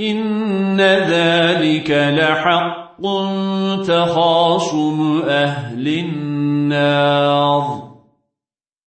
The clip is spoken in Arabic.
إن ذلك لحق تخاصم أهل النار.